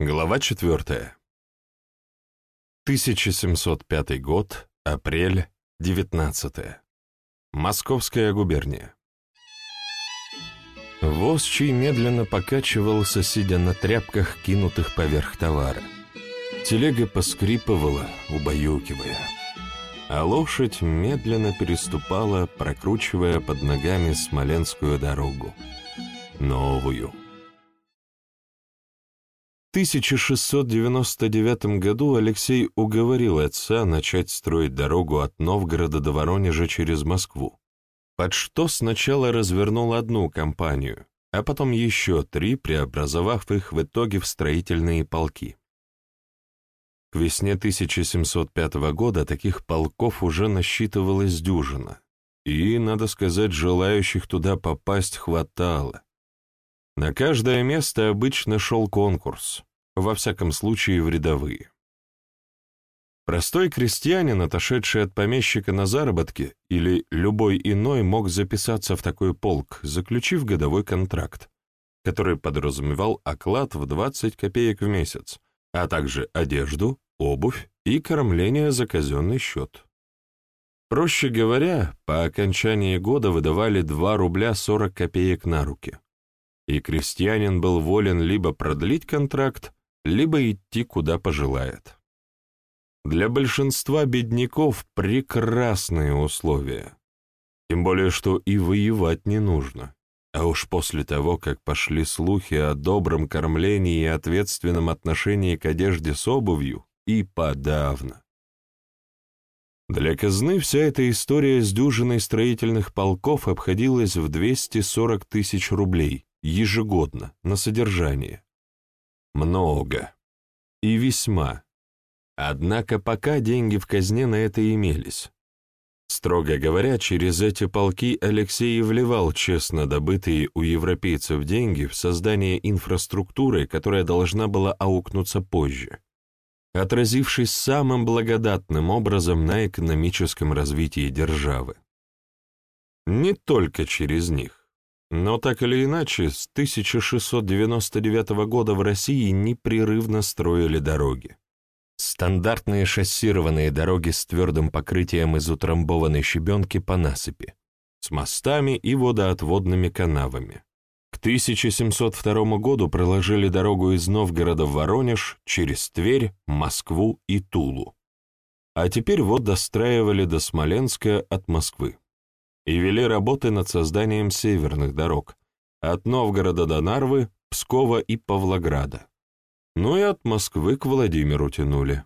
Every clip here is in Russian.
Глава 4. 1705 год, апрель, 19. Московская губерния. Возчий медленно покачивался, сидя на тряпках, кинутых поверх товара. Телега поскрипывала, убаюкивая. А лошадь медленно переступала, прокручивая под ногами Смоленскую дорогу. Новую. 1699 году Алексей уговорил отца начать строить дорогу от Новгорода до Воронежа через Москву, под что сначала развернул одну компанию, а потом еще три, преобразовав их в итоге в строительные полки. К весне 1705 года таких полков уже насчитывалось дюжина, и, надо сказать, желающих туда попасть хватало. На каждое место обычно шел конкурс во всяком случае в рядовые. Простой крестьянин, отошедший от помещика на заработки, или любой иной мог записаться в такой полк, заключив годовой контракт, который подразумевал оклад в 20 копеек в месяц, а также одежду, обувь и кормление за казенный счет. Проще говоря, по окончании года выдавали 2 рубля 40 копеек на руки, и крестьянин был волен либо продлить контракт, либо идти куда пожелает. Для большинства бедняков прекрасные условия. Тем более, что и воевать не нужно. А уж после того, как пошли слухи о добром кормлении и ответственном отношении к одежде с обувью, и подавно. Для казны вся эта история с дюжиной строительных полков обходилась в 240 тысяч рублей ежегодно на содержание. Много. И весьма. Однако пока деньги в казне на это имелись. Строго говоря, через эти полки Алексей и вливал честно добытые у европейцев деньги в создание инфраструктуры, которая должна была аукнуться позже, отразившись самым благодатным образом на экономическом развитии державы. Не только через них. Но так или иначе, с 1699 года в России непрерывно строили дороги. Стандартные шоссированные дороги с твердым покрытием из утрамбованной щебенки по насыпи, с мостами и водоотводными канавами. К 1702 году проложили дорогу из Новгорода в Воронеж через Тверь, Москву и Тулу. А теперь вот достраивали до Смоленска от Москвы и вели работы над созданием северных дорог от Новгорода до Нарвы, Пскова и Павлограда. Ну и от Москвы к Владимиру тянули.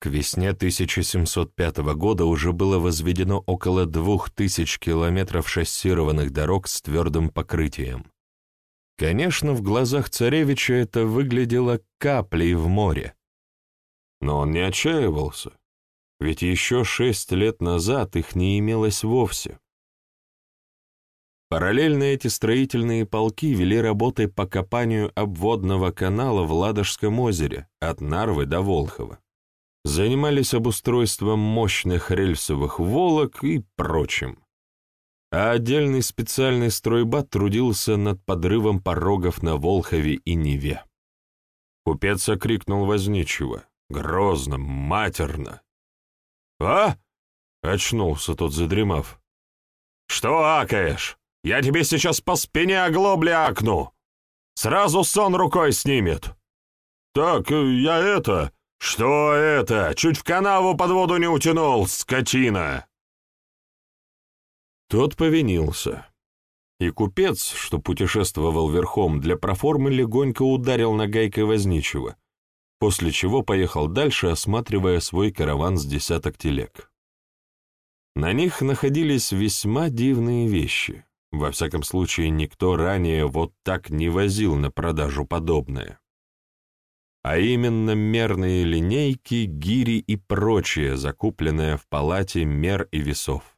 К весне 1705 года уже было возведено около двух тысяч километров шоссированных дорог с твердым покрытием. Конечно, в глазах царевича это выглядело каплей в море. Но он не отчаивался ведь еще шесть лет назад их не имелось вовсе. Параллельно эти строительные полки вели работы по копанию обводного канала в Ладожском озере от Нарвы до Волхова. Занимались обустройством мощных рельсовых волок и прочим. А отдельный специальный стройбат трудился над подрывом порогов на Волхове и Неве. Купец окрикнул возничего, грозно, матерно. «А?» — очнулся тот, задремав. «Что акаешь? Я тебе сейчас по спине оглобли акну! Сразу сон рукой снимет!» «Так, я это...» «Что это? Чуть в канаву под воду не утянул, скотина!» Тот повинился. И купец, что путешествовал верхом, для проформы легонько ударил нагайкой возничего, после чего поехал дальше, осматривая свой караван с десяток телег. На них находились весьма дивные вещи. Во всяком случае, никто ранее вот так не возил на продажу подобное. А именно мерные линейки, гири и прочее, закупленное в палате мер и весов.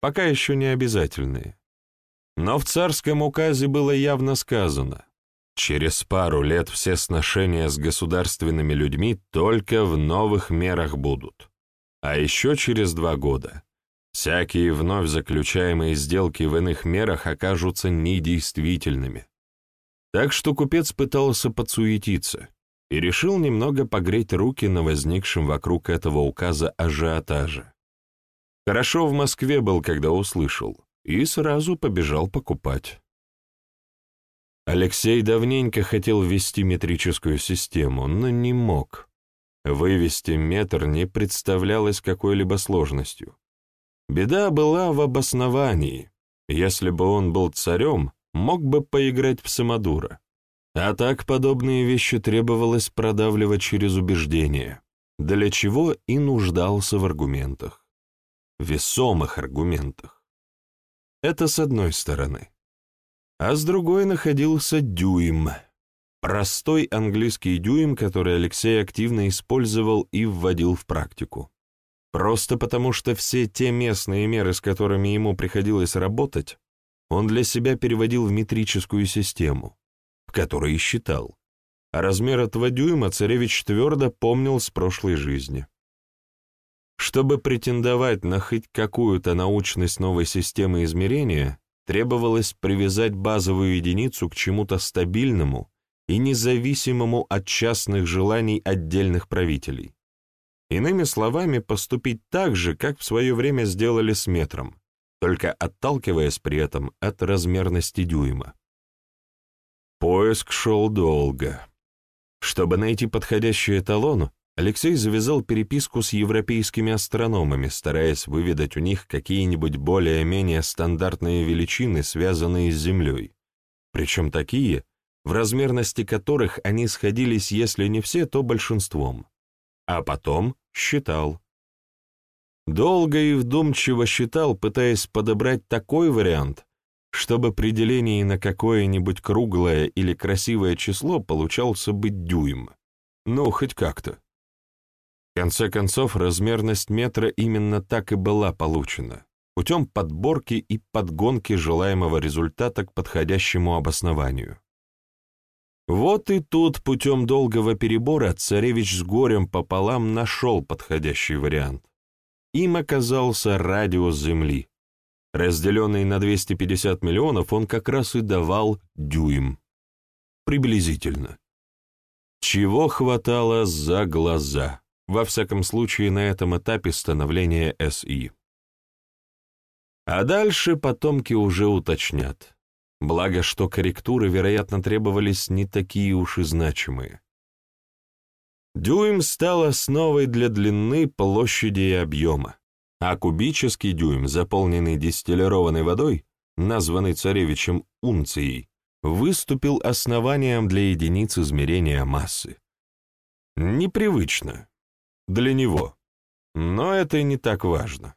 Пока еще не обязательные. Но в царском указе было явно сказано, Через пару лет все сношения с государственными людьми только в новых мерах будут. А еще через два года всякие вновь заключаемые сделки в иных мерах окажутся недействительными. Так что купец пытался подсуетиться и решил немного погреть руки на возникшем вокруг этого указа ажиотаже. Хорошо в Москве был, когда услышал, и сразу побежал покупать. Алексей давненько хотел ввести метрическую систему, но не мог. Вывести метр не представлялось какой-либо сложностью. Беда была в обосновании. Если бы он был царем, мог бы поиграть в самодура. А так подобные вещи требовалось продавливать через убеждение, для чего и нуждался в аргументах. Весомых аргументах. Это с одной стороны. А с другой находился дюйм. Простой английский дюйм, который Алексей активно использовал и вводил в практику. Просто потому, что все те местные меры, с которыми ему приходилось работать, он для себя переводил в метрическую систему, в которой и считал. А размер этого дюйма царевич твердо помнил с прошлой жизни. Чтобы претендовать на хоть какую-то научность новой системы измерения, требовалось привязать базовую единицу к чему-то стабильному и независимому от частных желаний отдельных правителей. Иными словами, поступить так же, как в свое время сделали с метром, только отталкиваясь при этом от размерности дюйма. Поиск шел долго. Чтобы найти подходящий эталон, Алексей завязал переписку с европейскими астрономами, стараясь выведать у них какие-нибудь более-менее стандартные величины, связанные с Землей, причем такие, в размерности которых они сходились, если не все, то большинством а потом считал. Долго и вдумчиво считал, пытаясь подобрать такой вариант, чтобы при делении на какое-нибудь круглое или красивое число получался бы дюйм. Ну, хоть как-то. В конце концов, размерность метра именно так и была получена, путем подборки и подгонки желаемого результата к подходящему обоснованию. Вот и тут путем долгого перебора царевич с горем пополам нашел подходящий вариант. Им оказался радиус Земли. Разделенный на 250 миллионов, он как раз и давал дюйм. Приблизительно. Чего хватало за глаза, во всяком случае на этом этапе становления СИ. А дальше потомки уже уточнят. Благо, что корректуры, вероятно, требовались не такие уж и значимые. Дюйм стал основой для длины, площади и объема, а кубический дюйм, заполненный дистиллированной водой, названный царевичем унцией, выступил основанием для единиц измерения массы. Непривычно. Для него. Но это не так важно.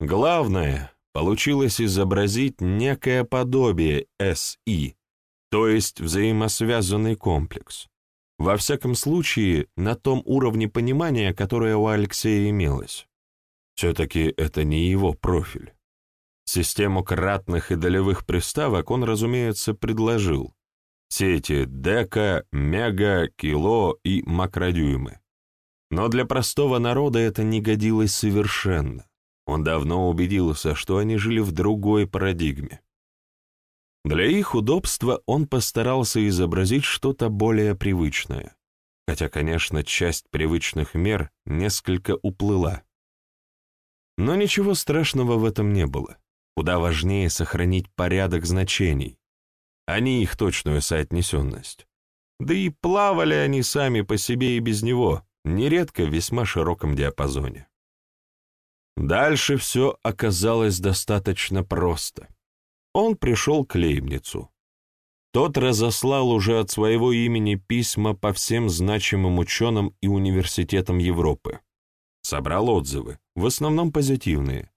Главное, получилось изобразить некое подобие СИ, то есть взаимосвязанный комплекс. Во всяком случае, на том уровне понимания, которое у Алексея имелось. Все-таки это не его профиль. Систему кратных и долевых приставок он, разумеется, предложил. Все эти дека, мега, кило и макродюймы. Но для простого народа это не годилось совершенно. Он давно убедился, что они жили в другой парадигме. Для их удобства он постарался изобразить что-то более привычное, хотя, конечно, часть привычных мер несколько уплыла. Но ничего страшного в этом не было. Куда важнее сохранить порядок значений, а не их точную соотнесенность. Да и плавали они сами по себе и без него, нередко в весьма широком диапазоне. Дальше все оказалось достаточно просто. Он пришел к Лейбницу. Тот разослал уже от своего имени письма по всем значимым ученым и университетам Европы. Собрал отзывы, в основном позитивные,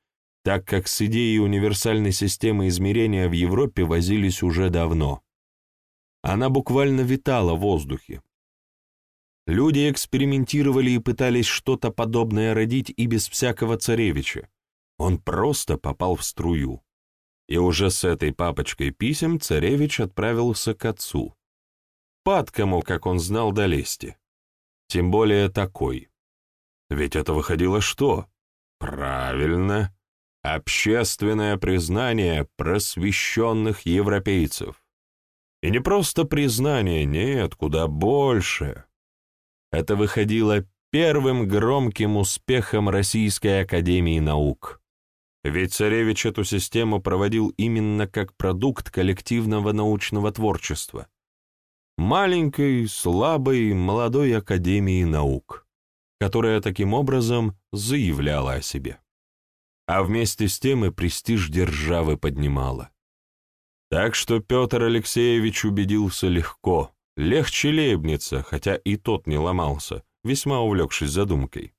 так как с идеей универсальной системы измерения в Европе возились уже давно. Она буквально витала в воздухе, Люди экспериментировали и пытались что-то подобное родить и без всякого царевича. Он просто попал в струю. И уже с этой папочкой писем царевич отправился к отцу. Падкому, как он знал, долезти. Тем более такой. Ведь это выходило что? Правильно. Общественное признание просвещенных европейцев. И не просто признание, нет, куда больше. Это выходило первым громким успехом Российской Академии Наук. Ведь царевич эту систему проводил именно как продукт коллективного научного творчества. Маленькой, слабой, молодой Академии Наук, которая таким образом заявляла о себе. А вместе с тем и престиж державы поднимала. Так что Петр Алексеевич убедился легко, легче Лейбница, хотя и тот не ломался, весьма увлекшись задумкой.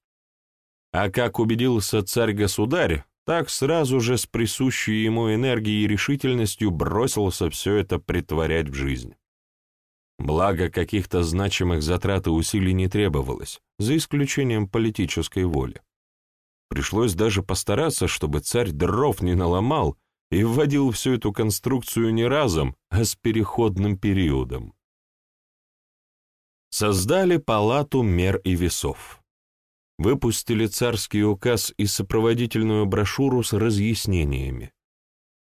А как убедился царь-государь, так сразу же с присущей ему энергией и решительностью бросился все это притворять в жизнь. Благо, каких-то значимых затрат и усилий не требовалось, за исключением политической воли. Пришлось даже постараться, чтобы царь дров не наломал и вводил всю эту конструкцию не разом, а с переходным периодом. Создали палату мер и весов. Выпустили царский указ и сопроводительную брошюру с разъяснениями.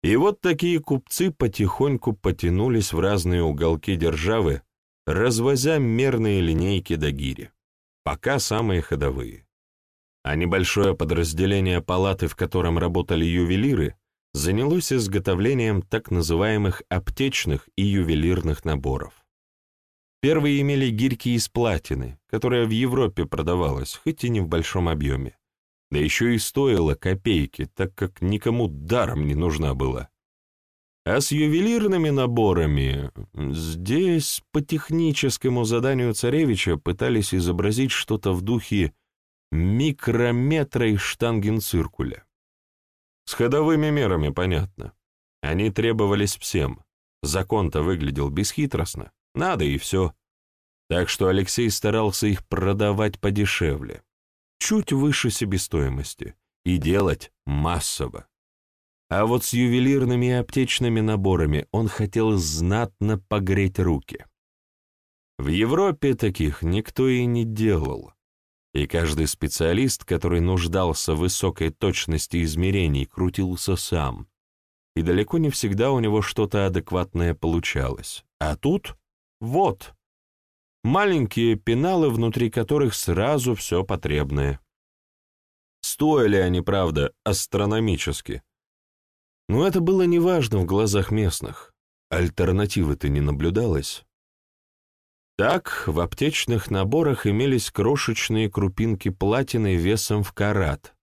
И вот такие купцы потихоньку потянулись в разные уголки державы, развозя мерные линейки до гири, пока самые ходовые. А небольшое подразделение палаты, в котором работали ювелиры, занялось изготовлением так называемых аптечных и ювелирных наборов. Первые имели гирьки из платины, которая в Европе продавалась, хоть и не в большом объеме. Да еще и стоила копейки, так как никому даром не нужна была. А с ювелирными наборами здесь по техническому заданию царевича пытались изобразить что-то в духе микрометра и штангенциркуля. С ходовыми мерами, понятно. Они требовались всем. Закон-то выглядел бесхитростно. Надо и все. Так что Алексей старался их продавать подешевле, чуть выше себестоимости, и делать массово. А вот с ювелирными и аптечными наборами он хотел знатно погреть руки. В Европе таких никто и не делал, и каждый специалист, который нуждался в высокой точности измерений, крутился сам, и далеко не всегда у него что-то адекватное получалось. А тут вот. Маленькие пеналы, внутри которых сразу все потребное. Стоили они, правда, астрономически. Но это было неважно в глазах местных. Альтернативы-то не наблюдалось. Так, в аптечных наборах имелись крошечные крупинки платины весом в карат,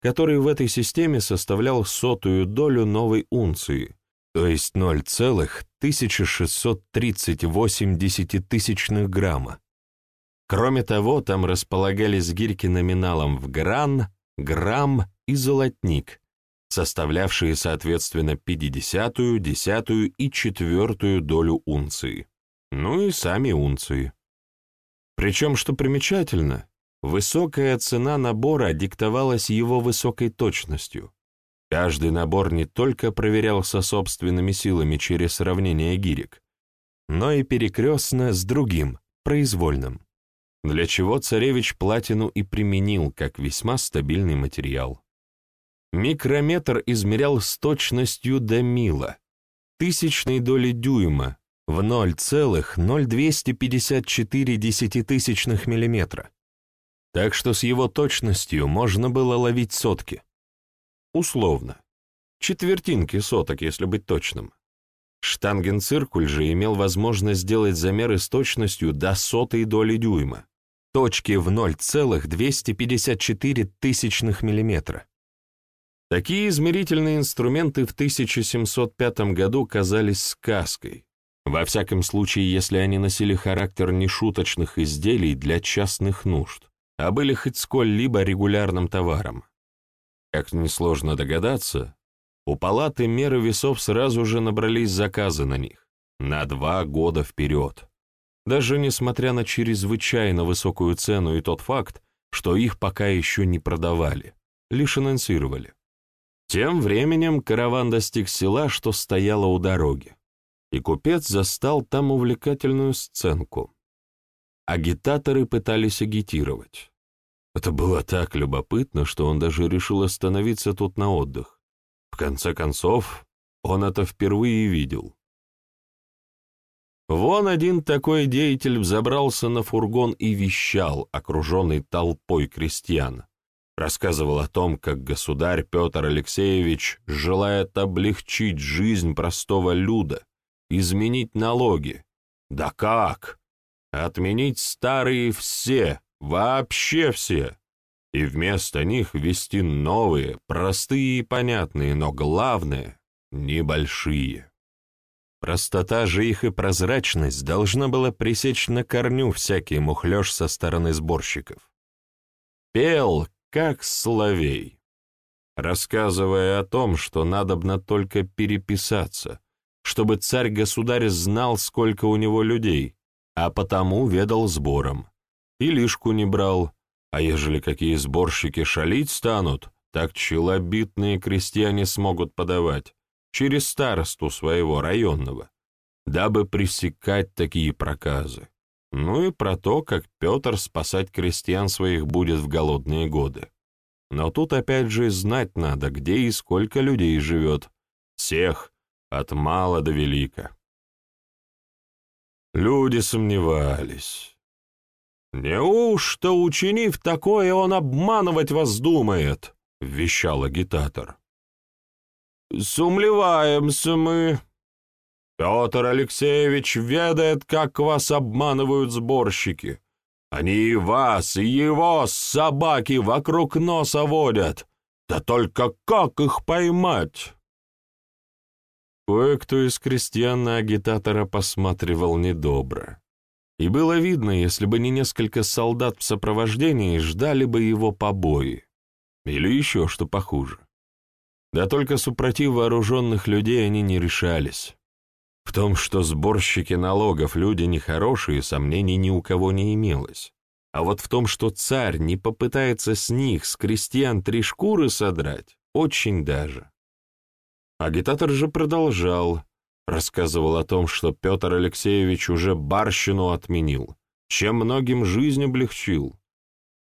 который в этой системе составлял сотую долю новой унции, то есть 0,1638 десятитысячных грамма. Кроме того, там располагались гирьки номиналом в гран, грамм и золотник, составлявшие, соответственно, 50 десятую и четвертую долю унции. Ну и сами унции. Причем, что примечательно, высокая цена набора диктовалась его высокой точностью. Каждый набор не только проверялся собственными силами через сравнение гирек, но и перекрестно с другим, произвольным, для чего царевич платину и применил как весьма стабильный материал. Микрометр измерял с точностью до мила, тысячной доли дюйма в 0,0254 десятитысячных миллиметра. Так что с его точностью можно было ловить сотки. Условно. Четвертинки соток, если быть точным. Штангенциркуль же имел возможность сделать замеры с точностью до сотой доли дюйма, точки в 0,254 тысячных миллиметра. Такие измерительные инструменты в 1705 году казались сказкой, во всяком случае, если они носили характер нешуточных изделий для частных нужд, а были хоть сколь-либо регулярным товаром. Как несложно догадаться, у палаты меры весов сразу же набрались заказы на них, на два года вперед. Даже несмотря на чрезвычайно высокую цену и тот факт, что их пока еще не продавали, лишь анонсировали. Тем временем караван достиг села, что стояло у дороги, и купец застал там увлекательную сценку. Агитаторы пытались агитировать. Это было так любопытно, что он даже решил остановиться тут на отдых. В конце концов, он это впервые видел. Вон один такой деятель взобрался на фургон и вещал, окруженный толпой крестьян. Рассказывал о том, как государь Петр Алексеевич желает облегчить жизнь простого люда, изменить налоги. Да как? Отменить старые все, вообще все, и вместо них ввести новые, простые и понятные, но главное — небольшие. Простота же их и прозрачность должна была пресечь на корню всякий мухлёж со стороны сборщиков. Пел, как соловей, рассказывая о том, что надобно только переписаться, чтобы царь-государь знал, сколько у него людей, а потому ведал сбором. И лишку не брал, а ежели какие сборщики шалить станут, так челобитные крестьяне смогут подавать, через старосту своего районного, дабы пресекать такие проказы. Ну и про то, как Петр спасать крестьян своих будет в голодные годы. Но тут опять же знать надо, где и сколько людей живет. Всех, от мала до велика. Люди сомневались. «Неужто, учинив такое, он обманывать вас думает?» — вещал агитатор. «Сумлеваемся мы. Петр Алексеевич ведает, как вас обманывают сборщики. Они и вас, и его собаки вокруг носа водят. Да только как их поймать?» Кое-кто из крестьян на агитатора посматривал недобро. И было видно, если бы не несколько солдат в сопровождении, ждали бы его побои. Или еще что похуже. Да только супротив вооруженных людей они не решались. В том, что сборщики налогов люди нехорошие, сомнений ни у кого не имелось. А вот в том, что царь не попытается с них, с крестьян, три шкуры содрать, очень даже. Агитатор же продолжал, рассказывал о том, что Петр Алексеевич уже барщину отменил, чем многим жизнь облегчил,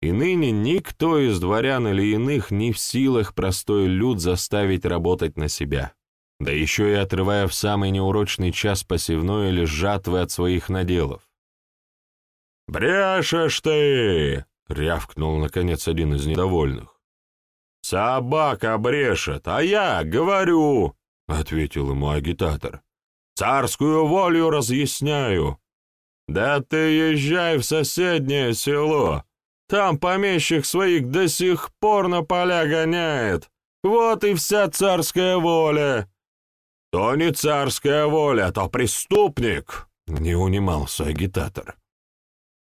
и ныне никто из дворян или иных не в силах простой люд заставить работать на себя, да еще и отрывая в самый неурочный час посевной или жатвы от своих наделов. «Брешешь ты!» — рявкнул, наконец, один из недовольных. «Собака брешет, а я говорю!» — ответил ему агитатор. «Царскую волю разъясняю. Да ты езжай в соседнее село, там помещик своих до сих пор на поля гоняет. Вот и вся царская воля. То не царская воля, то преступник, — не унимался агитатор.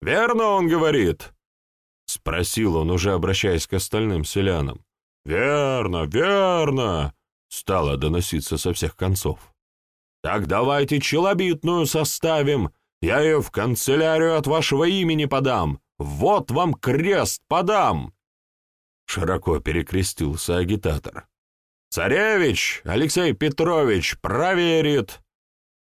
Верно он говорит? — спросил он, уже обращаясь к остальным селянам. «Верно, верно!» — стало доноситься со всех концов. «Так давайте челобитную составим, я ее в канцелярию от вашего имени подам, вот вам крест подам!» Широко перекрестился агитатор. «Царевич Алексей Петрович проверит!»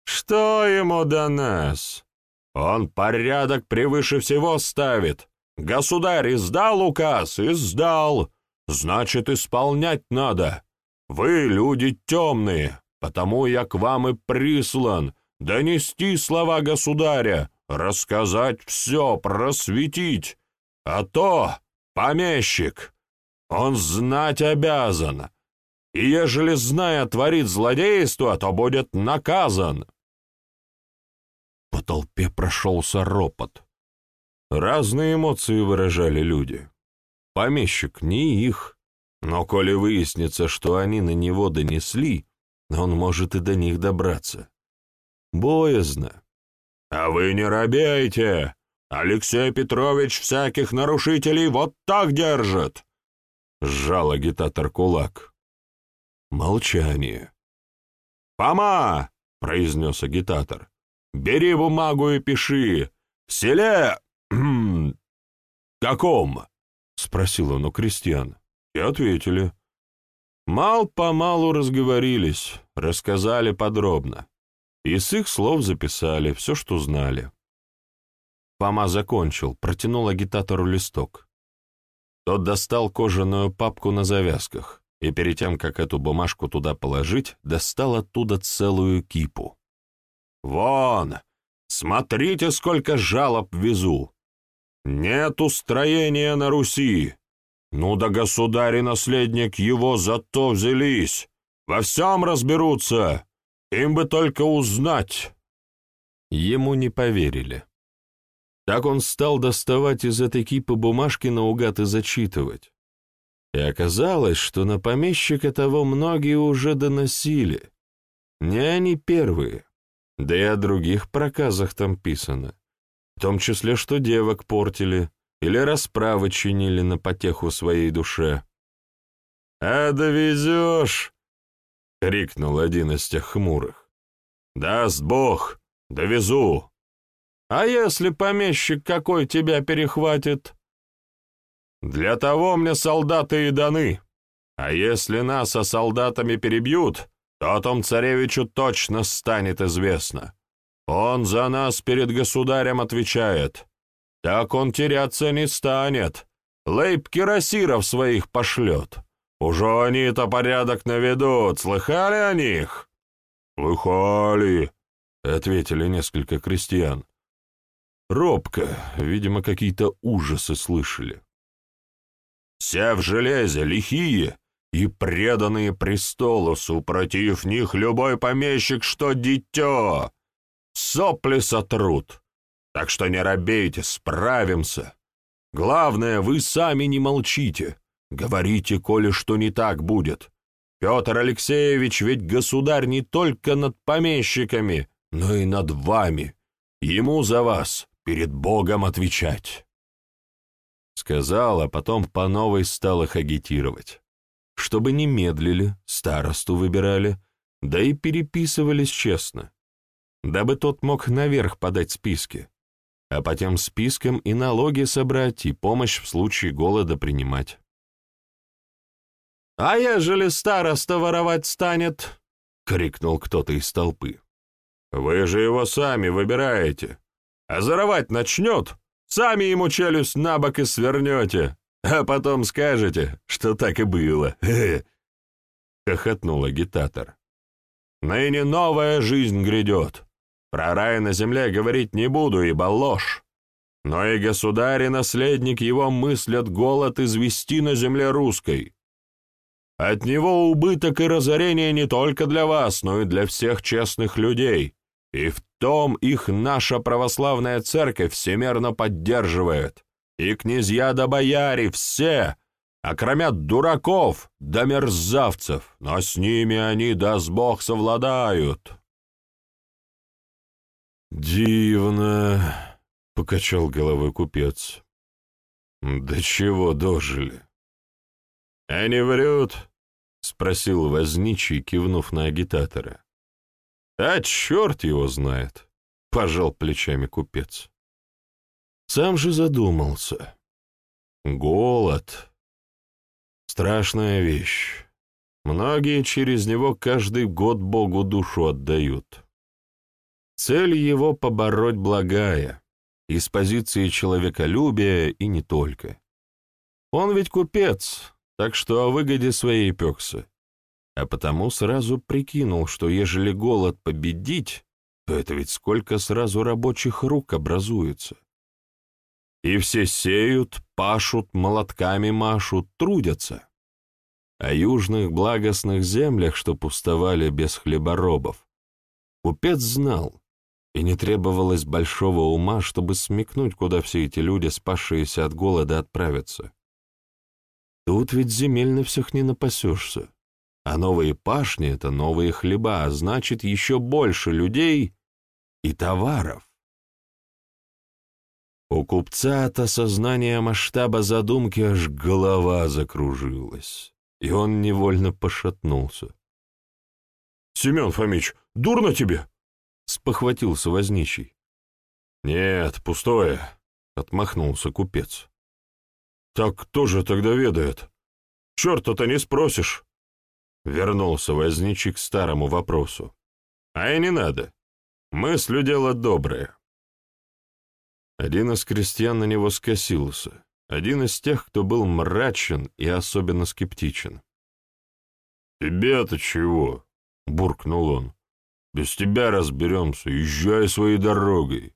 «Что ему до нас? Он порядок превыше всего ставит. Государь издал указ, издал. Значит, исполнять надо. Вы люди темные, потому я к вам и прислан, донести слова государя, рассказать все, просветить, а то помещик, он знать обязан, и ежели, зная, творит злодейство, то будет наказан. По толпе прошелся ропот. Разные эмоции выражали люди. Помещик не их, но коли выяснится, что они на него донесли, он может и до них добраться. Боязно. «А вы не робейте! Алексей Петрович всяких нарушителей вот так держит!» Сжал агитатор кулак. Молчание. «Пома!» — произнес агитатор. «Бери бумагу и пиши. В селе... каком?» — спросил он у крестьян. И ответили. Мал-помалу разговорились, рассказали подробно и с их слов записали все, что знали. Фома закончил, протянул агитатору листок. Тот достал кожаную папку на завязках и перед тем, как эту бумажку туда положить, достал оттуда целую кипу. «Вон! Смотрите, сколько жалоб везу! Нет устроения на Руси! Ну да государь и наследник его зато взялись! Во всем разберутся! Им бы только узнать!» Ему не поверили. Так он стал доставать из этой кипы бумажки наугад и зачитывать. И оказалось, что на помещика того многие уже доносили. Не они первые, да и о других проказах там писано. В том числе, что девок портили или расправы чинили на потеху своей душе. «А довезешь!» — крикнул один из тех хмурых. «Даст Бог, довезу!» А если помещик какой тебя перехватит? Для того мне солдаты и даны. А если нас со солдатами перебьют, то о том царевичу точно станет известно. Он за нас перед государем отвечает. Так он теряться не станет. Лейб кирасиров своих пошлет. Уже они-то порядок наведут, слыхали о них? «Слыхали», — ответили несколько крестьян. Робко, видимо, какие-то ужасы слышали. «Все в железе, лихие и преданные престолу, супротив них любой помещик, что дитё, сопли сотрут. Так что не робейте, справимся. Главное, вы сами не молчите, говорите, коли что не так будет. Петр Алексеевич ведь государь не только над помещиками, но и над вами. Ему за вас перед Богом отвечать. Сказал, а потом по новой стал их агитировать. Чтобы не медлили, старосту выбирали, да и переписывались честно, дабы тот мог наверх подать списки, а по тем спискам и налоги собрать, и помощь в случае голода принимать. «А ежели староста воровать станет?» — крикнул кто-то из толпы. «Вы же его сами выбираете», а заровать начнет, сами ему челюсть на бок и свернете, а потом скажете, что так и было. Хохотнул агитатор. Ныне новая жизнь грядет. Про рай на земле говорить не буду, ибо ложь. Но и государь и наследник его мыслят голод извести на земле русской. От него убыток и разорение не только для вас, но и для всех честных людей. И в том их наша православная церковь всемерно поддерживает. И князья да бояре все, окромят дураков да мерзавцев, но с ними они, даст Бог, совладают. «Дивно», — покачал головой купец. «До чего дожили?» «Они врут?» — спросил возничий, кивнув на агитатора. «А черт его знает!» — пожал плечами купец. Сам же задумался. Голод. Страшная вещь. Многие через него каждый год Богу душу отдают. Цель его — побороть благая, из позиции человеколюбия и не только. Он ведь купец, так что о выгоде своей пекся а потому сразу прикинул, что ежели голод победить, то это ведь сколько сразу рабочих рук образуется. И все сеют, пашут, молотками машут, трудятся. О южных благостных землях, что пустовали без хлеборобов, купец знал, и не требовалось большого ума, чтобы смекнуть, куда все эти люди, спасшиеся от голода, отправятся. Тут ведь земель всех не напасешься. А новые пашни — это новые хлеба, а значит, еще больше людей и товаров. У купца от осознания масштаба задумки аж голова закружилась, и он невольно пошатнулся. — Семен Фомич, дурно тебе? — спохватился возничий. — Нет, пустое, — отмахнулся купец. — Так кто же тогда ведает? Черта-то не спросишь. Вернулся возничий к старому вопросу. А и не надо. Мыслю дело доброе. Один из крестьян на него скосился. Один из тех, кто был мрачен и особенно скептичен. «Тебе-то чего?» — буркнул он. Без тебя разберемся, езжай своей дорогой».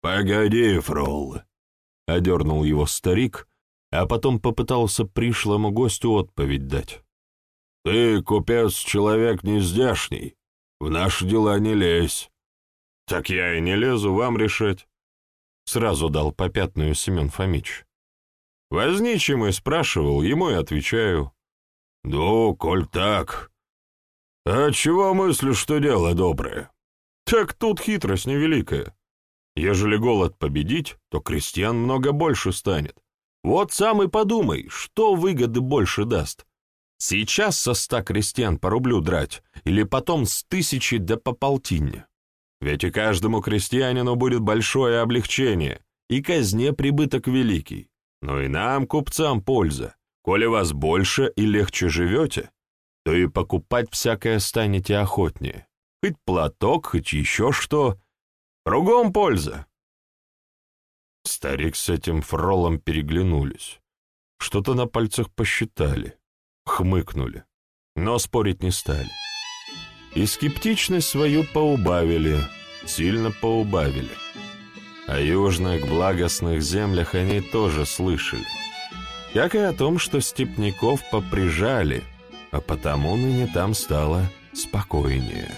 «Погоди, фрол», — одернул его старик, а потом попытался пришлому гостю отповедь дать. «Ты, купец, человек нездешний, в наши дела не лезь». «Так я и не лезу, вам решать», — сразу дал попятную Семен Фомич. Возничий мой спрашивал, ему и отвечаю. «Ну, коль так, а чего мыслишь, что дело доброе?» «Так тут хитрость невеликая. Ежели голод победить, то крестьян много больше станет. Вот сам и подумай, что выгоды больше даст. Сейчас со ста крестьян по рублю драть, или потом с тысячи до по полтинне. Ведь и каждому крестьянину будет большое облегчение, и казне прибыток великий. Но и нам, купцам, польза. Коли вас больше и легче живете, то и покупать всякое станете охотнее. Хоть платок, хоть еще что. Кругом польза. Старик с этим фролом переглянулись. Что-то на пальцах посчитали, хмыкнули, но спорить не стали. И скептичность свою поубавили, сильно поубавили. О южных благостных землях они тоже слышали. Как и о том, что степняков поприжали, а потому ныне там стало спокойнее.